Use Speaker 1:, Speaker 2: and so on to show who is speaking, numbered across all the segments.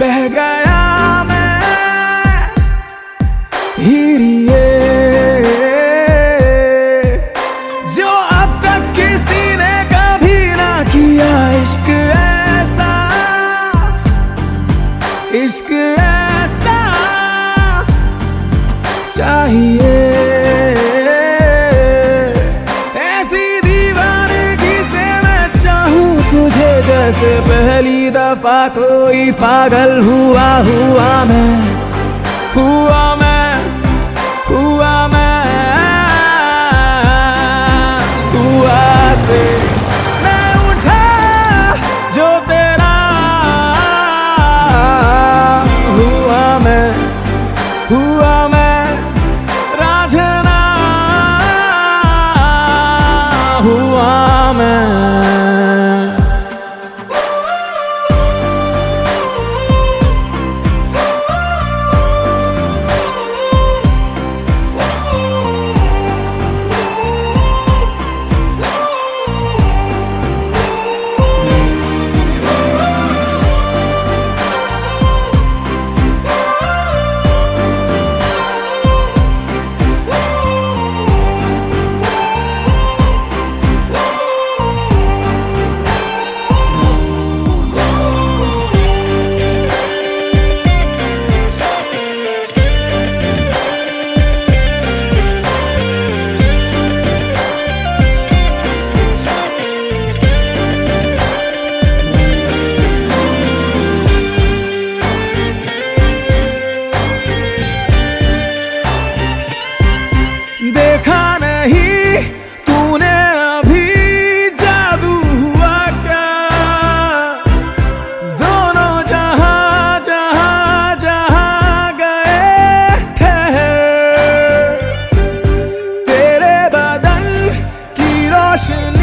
Speaker 1: Bad guy. जैसे पहली दफ़ा कोई पागल हुआ हुआ मैं हुआ मैं। नहीं, तूने अभी जादू हुआ क्या? दोनों जहाँ जहाँ जहाँ गए ठहर तेरे बदन की रोशनी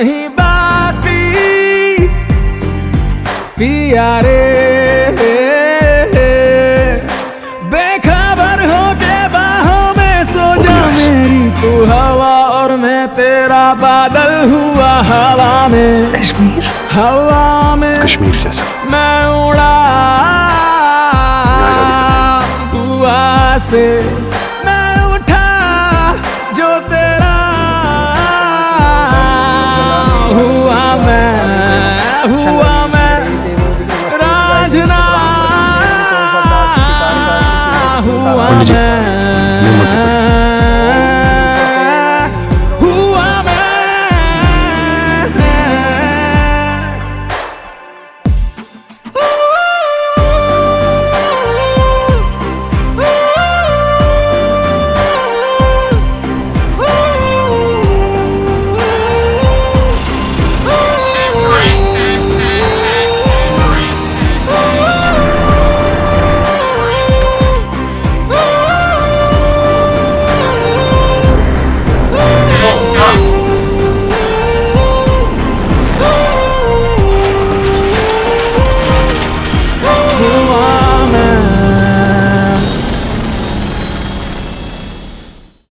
Speaker 1: नहीं बाकी। पिया रे। बेखबर हो के बाहों में सो जा। मेरी तू हवा और मैं तेरा बादल हुआ हवा में।
Speaker 2: कश्मीर।
Speaker 1: हवा में
Speaker 2: कश्मीर जैसा।
Speaker 1: मैं उड़ा। दुआ से हुआ मैं राजना हुआ मैं